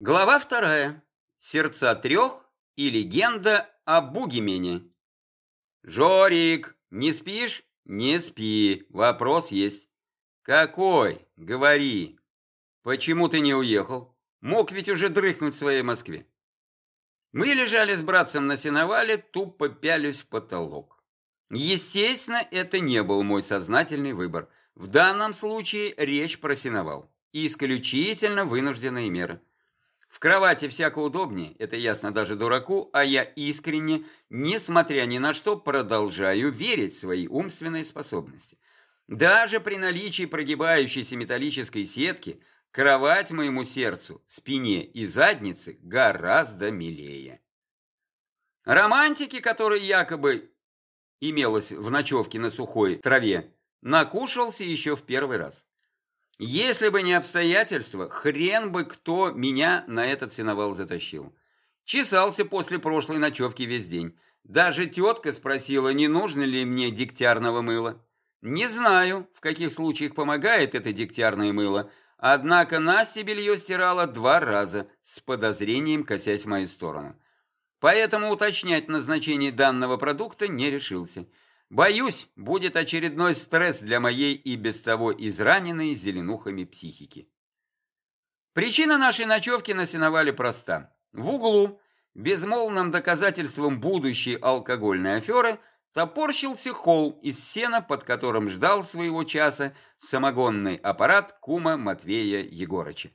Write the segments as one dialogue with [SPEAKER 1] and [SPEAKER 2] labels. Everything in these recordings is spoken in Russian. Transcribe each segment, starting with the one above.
[SPEAKER 1] Глава вторая. Сердца трех и легенда о Бугимене. Жорик, не спишь? Не спи, вопрос есть. Какой? Говори. Почему ты не уехал? Мог ведь уже дрыхнуть в своей Москве. Мы лежали с братцем на сеновале, тупо пялись в потолок. Естественно, это не был мой сознательный выбор. В данном случае речь про сеновал. Исключительно вынужденные меры. В кровати всяко удобнее, это ясно даже дураку, а я искренне, несмотря ни на что, продолжаю верить в свои умственные способности. Даже при наличии прогибающейся металлической сетки, кровать моему сердцу, спине и заднице гораздо милее. Романтики, которые якобы имелось в ночевке на сухой траве, накушался еще в первый раз. Если бы не обстоятельства, хрен бы кто меня на этот сеновал затащил. Чесался после прошлой ночевки весь день. Даже тетка спросила, не нужно ли мне дегтярного мыла. Не знаю, в каких случаях помогает это дегтярное мыло, однако Настя белье стирала два раза, с подозрением косясь в мою сторону. Поэтому уточнять назначение данного продукта не решился. Боюсь, будет очередной стресс для моей и без того израненной зеленухами психики. Причина нашей ночевки на сеновале проста. В углу, безмолвным доказательством будущей алкогольной аферы, топорщился холл из сена, под которым ждал своего часа самогонный аппарат кума Матвея Егорыча.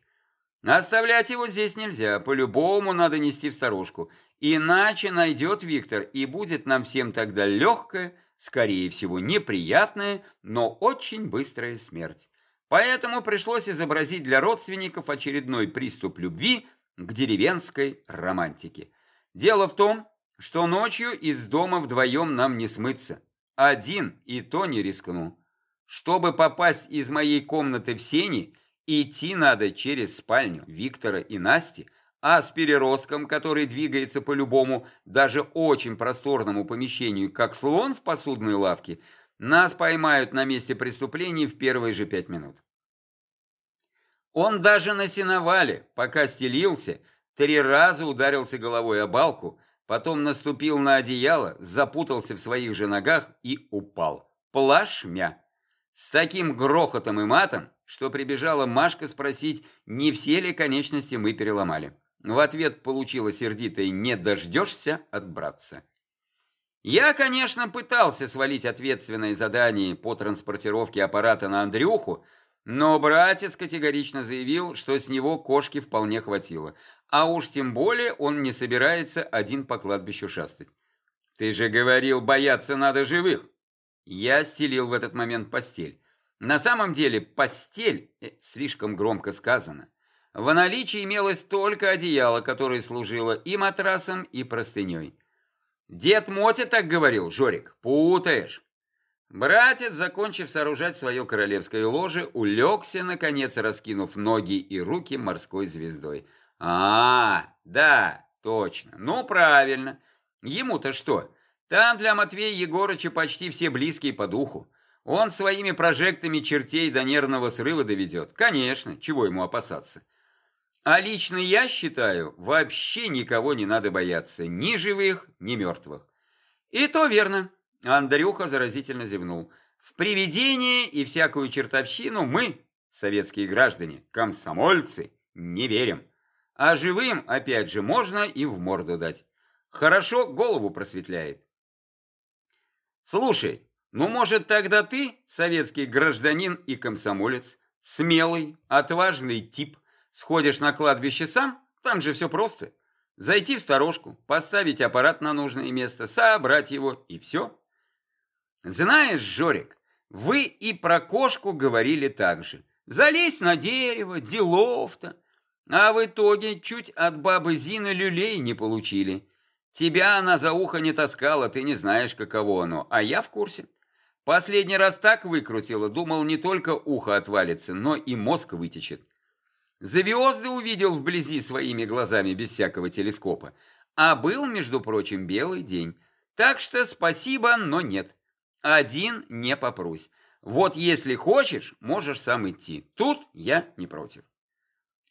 [SPEAKER 1] Оставлять его здесь нельзя, по-любому надо нести в сторожку, иначе найдет Виктор, и будет нам всем тогда легкое, скорее всего, неприятная, но очень быстрая смерть. Поэтому пришлось изобразить для родственников очередной приступ любви к деревенской романтике. Дело в том, что ночью из дома вдвоем нам не смыться. Один и то не рискну. Чтобы попасть из моей комнаты в сени, идти надо через спальню Виктора и Насти, а с переростком, который двигается по любому, даже очень просторному помещению, как слон в посудной лавке, нас поймают на месте преступления в первые же пять минут. Он даже на сеновале, пока стелился, три раза ударился головой о балку, потом наступил на одеяло, запутался в своих же ногах и упал. Плашмя. С таким грохотом и матом, что прибежала Машка спросить, не все ли конечности мы переломали. В ответ получила сердитое «не дождешься от братца». Я, конечно, пытался свалить ответственное задание по транспортировке аппарата на Андрюху, но братец категорично заявил, что с него кошки вполне хватило, а уж тем более он не собирается один по кладбищу шастать. «Ты же говорил, бояться надо живых!» Я стелил в этот момент постель. На самом деле постель э, слишком громко сказано. В наличии имелось только одеяло, которое служило и матрасом, и простыней. Дед Мотя так говорил, Жорик, путаешь. Братец, закончив сооружать свое королевское ложе, улегся, наконец, раскинув ноги и руки морской звездой. А, да, точно. Ну, правильно. Ему-то что? Там для Матвея Егорыча почти все близкие по духу. Он своими прожектами чертей до нервного срыва доведет. Конечно, чего ему опасаться. А лично я считаю, вообще никого не надо бояться, ни живых, ни мертвых. И то верно. Андрюха заразительно зевнул. В привидения и всякую чертовщину мы, советские граждане, комсомольцы, не верим. А живым, опять же, можно и в морду дать. Хорошо голову просветляет. Слушай, ну может тогда ты, советский гражданин и комсомолец, смелый, отважный тип, Сходишь на кладбище сам, там же все просто. Зайти в сторожку, поставить аппарат на нужное место, собрать его и все. Знаешь, Жорик, вы и про кошку говорили так же. Залезь на дерево, делов-то. А в итоге чуть от бабы Зины люлей не получили. Тебя она за ухо не таскала, ты не знаешь, каково оно, а я в курсе. Последний раз так выкрутила, думал, не только ухо отвалится, но и мозг вытечет. Звезды увидел вблизи своими глазами без всякого телескопа. А был, между прочим, белый день. Так что спасибо, но нет. Один не попрусь. Вот если хочешь, можешь сам идти. Тут я не против.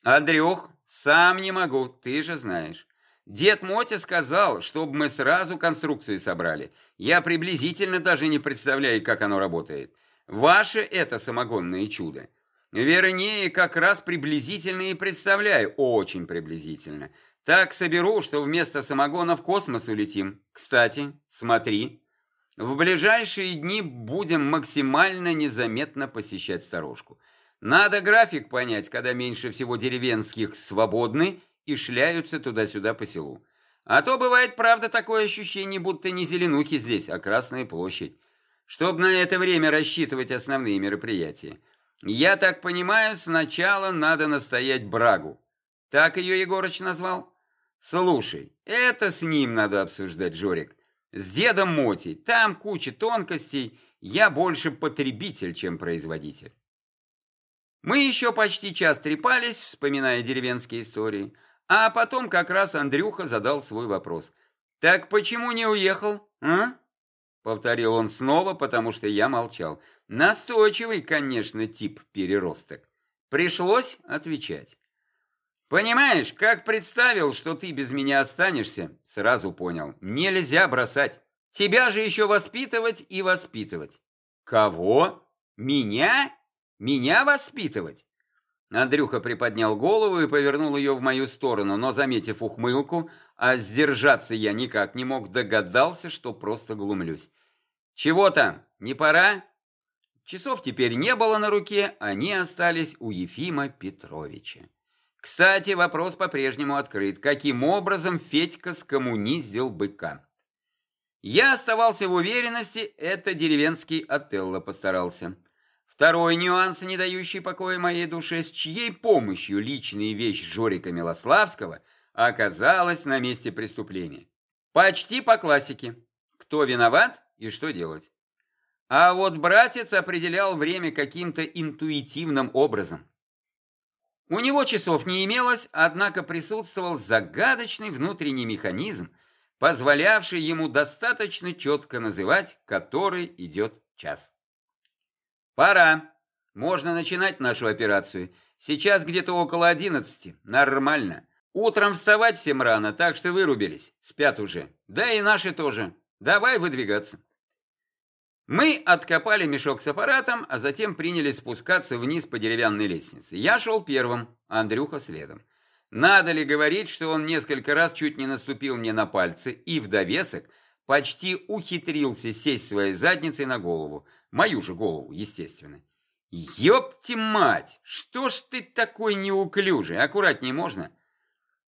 [SPEAKER 1] Андрюх, Сам не могу, ты же знаешь. Дед Мотя сказал, чтобы мы сразу конструкцию собрали. Я приблизительно даже не представляю, как оно работает. Ваше это самогонное чудо. Вернее, как раз приблизительно и представляю, очень приблизительно. Так соберу, что вместо самогона в космос улетим. Кстати, смотри. В ближайшие дни будем максимально незаметно посещать сторожку. Надо график понять, когда меньше всего деревенских свободны и шляются туда-сюда по селу. А то бывает, правда, такое ощущение, будто не Зеленухи здесь, а Красная площадь. Чтобы на это время рассчитывать основные мероприятия. Я так понимаю, сначала надо настоять брагу. Так ее Егорыч назвал? Слушай, это с ним надо обсуждать, Жорик. С дедом Мотей. Там куча тонкостей. Я больше потребитель, чем производитель. Мы еще почти час трепались, вспоминая деревенские истории. А потом как раз Андрюха задал свой вопрос. «Так почему не уехал, а?» Повторил он снова, потому что я молчал. Настойчивый, конечно, тип переросток. Пришлось отвечать. Понимаешь, как представил, что ты без меня останешься, сразу понял. Нельзя бросать. Тебя же еще воспитывать и воспитывать. Кого? Меня? Меня воспитывать? Андрюха приподнял голову и повернул ее в мою сторону, но, заметив ухмылку, а сдержаться я никак не мог, догадался, что просто глумлюсь. «Чего там, не пора?» Часов теперь не было на руке, они остались у Ефима Петровича. Кстати, вопрос по-прежнему открыт. Каким образом Федька скоммуниздил быка? Я оставался в уверенности, это деревенский Отелло постарался. Второй нюанс, не дающий покоя моей душе, с чьей помощью личная вещь Жорика Милославского оказалась на месте преступления. Почти по классике. Кто виноват и что делать? А вот братец определял время каким-то интуитивным образом. У него часов не имелось, однако присутствовал загадочный внутренний механизм, позволявший ему достаточно четко называть, который идет час. Пора. Можно начинать нашу операцию. Сейчас где-то около одиннадцати. Нормально. Утром вставать всем рано, так что вырубились. Спят уже. Да и наши тоже. Давай выдвигаться. Мы откопали мешок с аппаратом, а затем принялись спускаться вниз по деревянной лестнице. Я шел первым, Андрюха следом. Надо ли говорить, что он несколько раз чуть не наступил мне на пальцы и в довесок почти ухитрился сесть своей задницей на голову, Мою же голову, естественно. Ёпти мать, что ж ты такой неуклюжий, аккуратнее можно?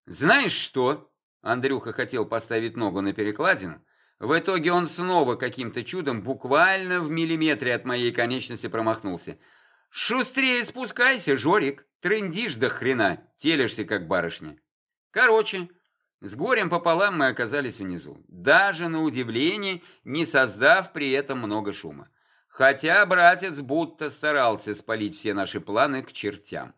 [SPEAKER 1] Знаешь что? Андрюха хотел поставить ногу на перекладину. В итоге он снова каким-то чудом буквально в миллиметре от моей конечности промахнулся. «Шустрее спускайся, Жорик! Трындишь до хрена, телишься как барышня!» Короче, с горем пополам мы оказались внизу, даже на удивление, не создав при этом много шума. Хотя братец будто старался спалить все наши планы к чертям.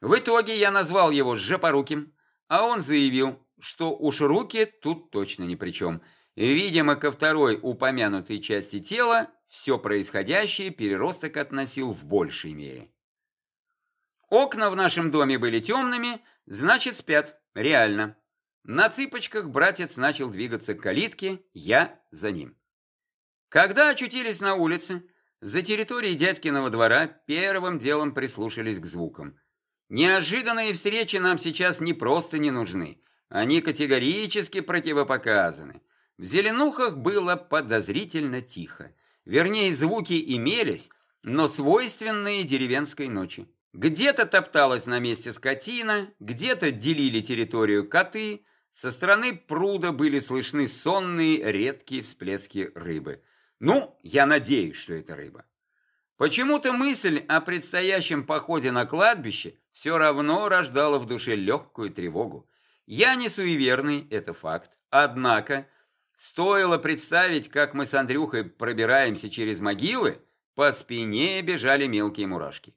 [SPEAKER 1] В итоге я назвал его Жопоруким, а он заявил, что уж руки тут точно ни при чем. Видимо, ко второй упомянутой части тела все происходящее переросток относил в большей мере. Окна в нашем доме были темными, значит спят, реально. На цыпочках братец начал двигаться к калитке, я за ним. Когда очутились на улице, за территорией дядькиного двора первым делом прислушались к звукам. Неожиданные встречи нам сейчас не просто не нужны, они категорически противопоказаны. В Зеленухах было подозрительно тихо. Вернее, звуки имелись, но свойственные деревенской ночи. Где-то топталась на месте скотина, где-то делили территорию коты, со стороны пруда были слышны сонные редкие всплески рыбы – ну, я надеюсь, что это рыба. Почему-то мысль о предстоящем походе на кладбище все равно рождала в душе легкую тревогу. Я не суеверный, это факт. Однако, стоило представить, как мы с Андрюхой пробираемся через могилы, по спине бежали мелкие мурашки.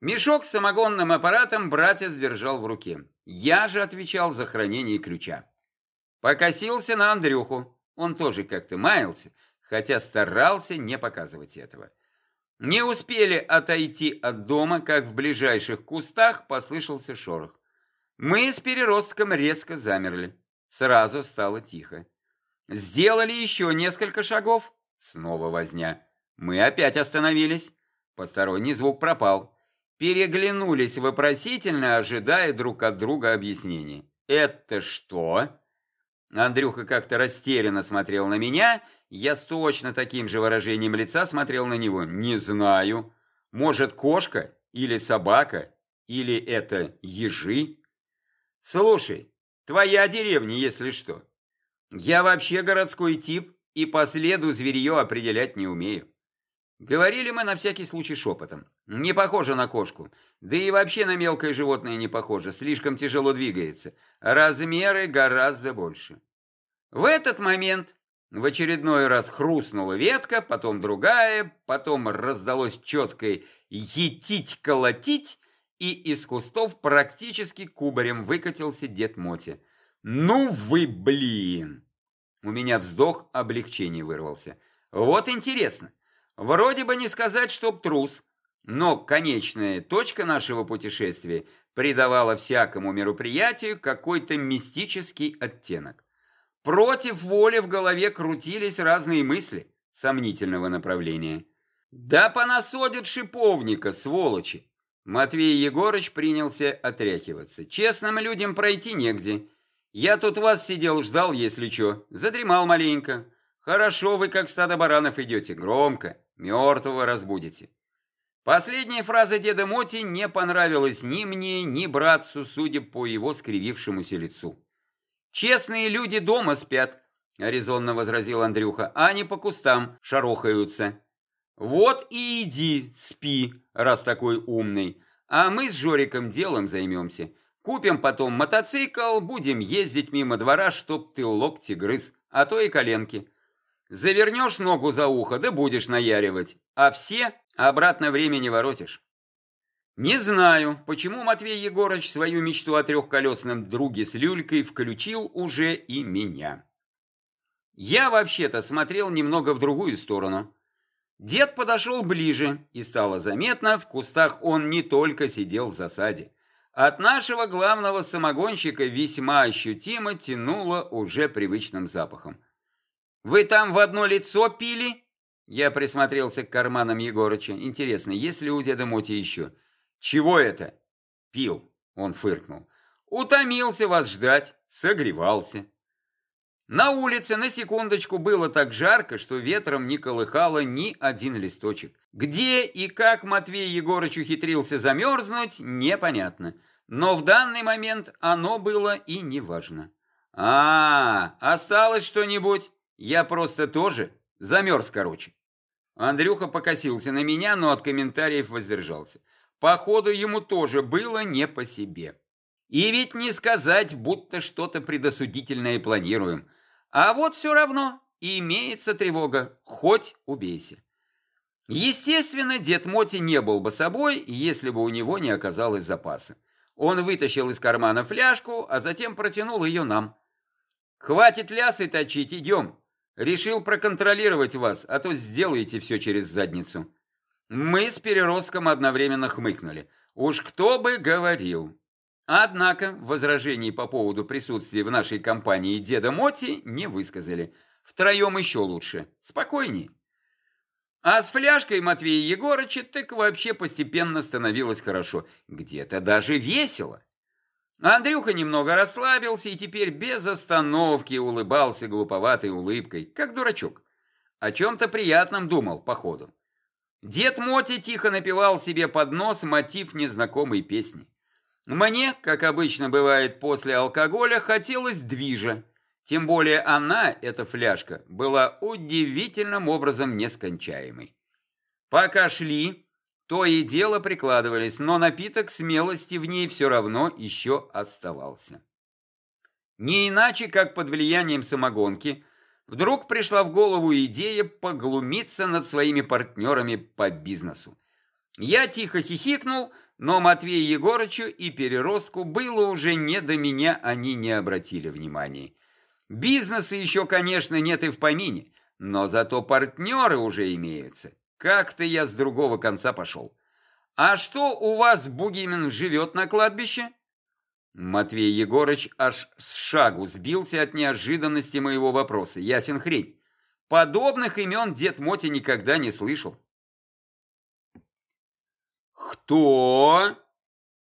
[SPEAKER 1] Мешок с самогонным аппаратом братец держал в руке. Я же отвечал за хранение ключа. Покосился на Андрюху. Он тоже как-то маялся, хотя старался не показывать этого. Не успели отойти от дома, как в ближайших кустах послышался шорох. Мы с переростком резко замерли. Сразу стало тихо. Сделали еще несколько шагов. Снова возня. Мы опять остановились. Посторонний звук пропал. Переглянулись вопросительно, ожидая друг от друга объяснений. «Это что?» Андрюха как-то растерянно смотрел на меня, я с точно таким же выражением лица смотрел на него. «Не знаю. Может, кошка? Или собака? Или это ежи?» «Слушай, твоя деревня, если что. Я вообще городской тип и по следу зверье определять не умею. Говорили мы на всякий случай шепотом. Не похоже на кошку. Да и вообще на мелкое животное не похоже. Слишком тяжело двигается. Размеры гораздо больше. В этот момент в очередной раз хрустнула ветка, потом другая, потом раздалось четкое «етить-колотить», и из кустов практически кубарем выкатился дед Моти. «Ну вы, блин!» У меня вздох облегчения вырвался. «Вот интересно, Вроде бы не сказать, чтоб трус, но конечная точка нашего путешествия придавала всякому мероприятию какой-то мистический оттенок. Против воли в голове крутились разные мысли сомнительного направления. «Да понасодят шиповника, сволочи!» Матвей Егорыч принялся отряхиваться. «Честным людям пройти негде. Я тут вас сидел, ждал, если чё. Задремал маленько. Хорошо вы, как стадо баранов, идете, громко. Мертвого разбудите. Последняя фраза деда Моти не понравилась ни мне, ни братцу, судя по его скривившемуся лицу. «Честные люди дома спят», — резонно возразил Андрюха, «а не по кустам шарохаются». «Вот и иди, спи, раз такой умный, а мы с Жориком делом займемся. Купим потом мотоцикл, будем ездить мимо двора, чтоб ты локти грыз, а то и коленки. Завернешь ногу за ухо, да будешь наяривать, а все обратно времени воротишь. Не знаю, почему Матвей Егорыч свою мечту о трехколесном друге с люлькой включил уже и меня. Я вообще-то смотрел немного в другую сторону. Дед подошел ближе, и стало заметно, в кустах он не только сидел в засаде. От нашего главного самогонщика весьма ощутимо тянуло уже привычным запахом. «Вы там в одно лицо пили?» Я присмотрелся к карманам Егорыча. «Интересно, есть ли у деда Моти еще?» «Чего это?» «Пил», — он фыркнул. «Утомился вас ждать, согревался». На улице на секундочку было так жарко, что ветром не колыхало ни один листочек. Где и как Матвей Егорыч ухитрился замерзнуть, непонятно. Но в данный момент оно было и неважно. «А, осталось что-нибудь?» Я просто тоже замерз, короче. Андрюха покосился на меня, но от комментариев воздержался. Походу, ему тоже было не по себе. И ведь не сказать, будто что-то предосудительное планируем. А вот все равно имеется тревога, хоть убейся. Естественно, дед Моти не был бы собой, если бы у него не оказалось запаса. Он вытащил из кармана фляжку, а затем протянул ее нам. «Хватит лясы точить, идем!» Решил проконтролировать вас, а то сделаете все через задницу. Мы с переростком одновременно хмыкнули. Уж кто бы говорил. Однако возражений по поводу присутствия в нашей компании деда Моти не высказали. Втроем еще лучше. Спокойней. А с фляжкой Матвея Егорыча так вообще постепенно становилось хорошо. Где-то даже весело. Андрюха немного расслабился и теперь без остановки улыбался глуповатой улыбкой, как дурачок. О чем-то приятном думал, походу. Дед Моти тихо напевал себе под нос мотив незнакомой песни. Мне, как обычно бывает после алкоголя, хотелось движа. Тем более она, эта фляжка, была удивительным образом нескончаемой. Пока шли, то и дело прикладывались, но напиток смелости в ней все равно еще оставался. Не иначе, как под влиянием самогонки, вдруг пришла в голову идея поглумиться над своими партнерами по бизнесу. Я тихо хихикнул, но Матвею Егорычу и Переростку было уже не до меня, они не обратили внимания. Бизнеса еще, конечно, нет и в помине, но зато партнеры уже имеются. Как-то я с другого конца пошел. А что у вас Бугимен живет на кладбище? Матвей Егорыч аж с шагу сбился от неожиданности моего вопроса. Ясен хрень. Подобных имен дед Мотя никогда не слышал. «Кто?»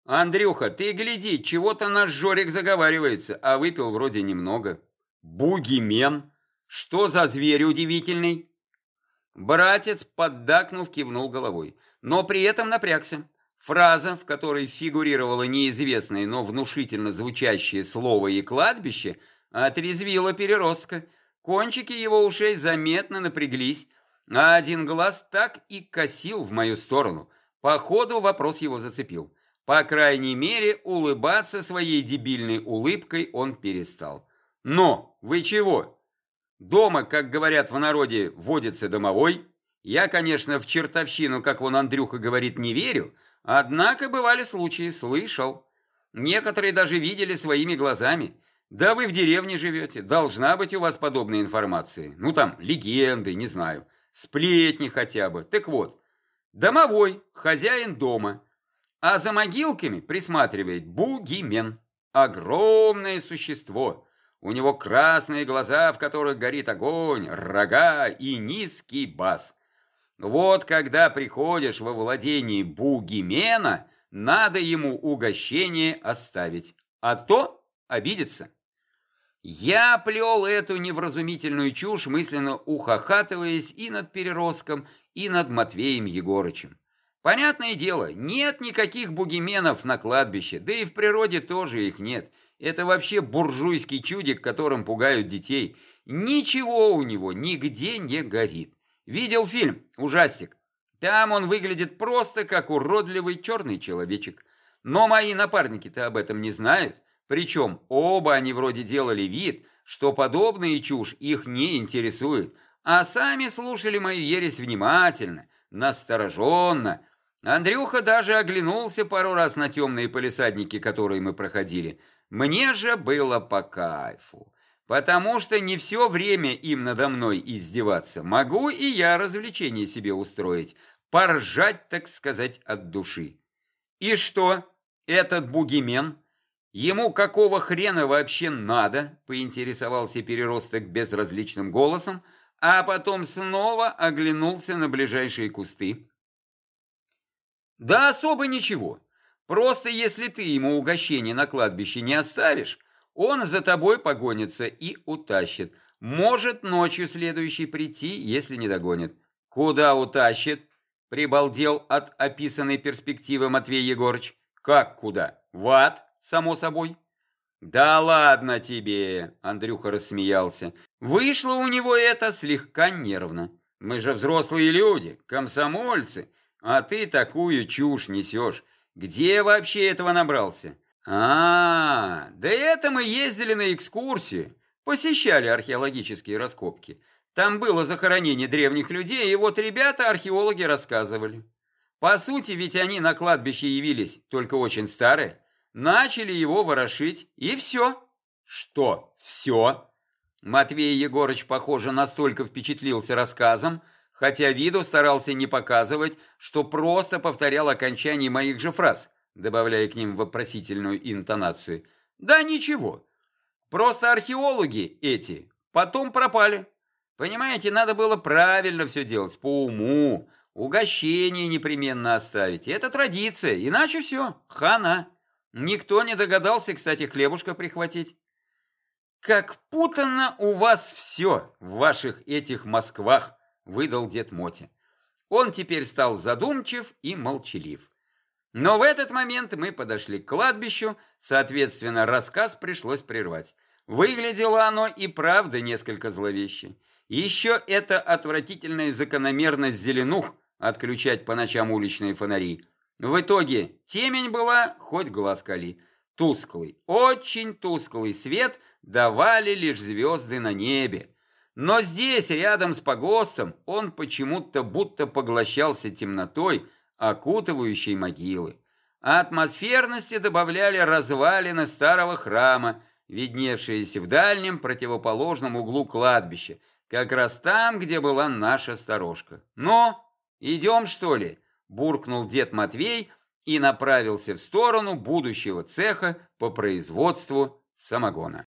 [SPEAKER 1] «Андрюха, ты гляди, чего-то наш Жорик заговаривается, а выпил вроде немного». «Бугимен? Что за зверь удивительный?» Братец, поддакнув, кивнул головой, но при этом напрягся. Фраза, в которой фигурировало неизвестное, но внушительно звучащее слово и кладбище, отрезвила переростка. Кончики его ушей заметно напряглись, а один глаз так и косил в мою сторону. Походу вопрос его зацепил. По крайней мере, улыбаться своей дебильной улыбкой он перестал. «Но, вы чего? Дома, как говорят в народе, водится домовой. Я, конечно, в чертовщину, как вон Андрюха говорит, не верю, Однако бывали случаи, слышал. Некоторые даже видели своими глазами. Да вы в деревне живете, должна быть у вас подобная информация. Ну там, легенды, не знаю, сплетни хотя бы. Так вот, домовой, хозяин дома, а за могилками присматривает бугимен. Огромное существо. У него красные глаза, в которых горит огонь, рога и низкий бас. Вот когда приходишь во владение Бугимена, надо ему угощение оставить, а то обидится. Я плел эту невразумительную чушь, мысленно ухахатываясь и над Переростком, и над Матвеем Егорычем. Понятное дело, нет никаких бугименов на кладбище, да и в природе тоже их нет. Это вообще буржуйский чудик, которым пугают детей. Ничего у него нигде не горит. Видел фильм «Ужастик». Там он выглядит просто как уродливый черный человечек. Но мои напарники-то об этом не знают. Причем оба они вроде делали вид, что подобная чушь их не интересует, а сами слушали мою ересь внимательно, настороженно. Андрюха даже оглянулся пару раз на темные полисадники, которые мы проходили. Мне же было по кайфу. Потому что не все время им надо мной издеваться. Могу и я развлечение себе устроить. Поржать, так сказать, от души. И что, этот бугимен? Ему какого хрена вообще надо? Поинтересовался переросток безразличным голосом, а потом снова оглянулся на ближайшие кусты. Да особо ничего. Просто если ты ему угощение на кладбище не оставишь, он за тобой погонится и утащит. Может ночью следующий прийти, если не догонит. Куда утащит? Прибалдел от описанной перспективы Матвей Егорыч. Как куда? В ад, само собой. Да ладно тебе, Андрюха рассмеялся. Вышло у него это слегка нервно. Мы же взрослые люди, комсомольцы, а ты такую чушь несешь. Где вообще этого набрался? А, да это мы ездили на экскурсию, посещали археологические раскопки. Там было захоронение древних людей, и вот ребята археологи рассказывали. По сути, ведь они на кладбище явились, только очень старые. Начали его ворошить, и все. Что все? Матвей Егорыч, похоже, настолько впечатлился рассказом, хотя виду старался не показывать, что просто повторял окончание моих же фраз – добавляя к ним вопросительную интонацию. Да ничего. Просто археологи эти потом пропали. Понимаете, надо было правильно все делать, по уму. Угощение непременно оставить. Это традиция, иначе все, хана. Никто не догадался, кстати, хлебушка прихватить. Как путано у вас все в ваших этих Москвах, выдал дед Мотя. Он теперь стал задумчив и молчалив. Но в этот момент мы подошли к кладбищу, соответственно, рассказ пришлось прервать. Выглядело оно и правда несколько зловеще. Еще это отвратительная закономерность зеленух отключать по ночам уличные фонари. В итоге темень была, хоть глаз кали. Тусклый, очень тусклый свет давали лишь звезды на небе. Но здесь, рядом с погостом, он почему-то будто поглощался темнотой, окутывающей могилы. А атмосферности добавляли развалины старого храма, видневшиеся в дальнем противоположном углу кладбища, как раз там, где была наша сторожка. «Ну, идем, что ли?» – буркнул дед Матвей и направился в сторону будущего цеха по производству самогона.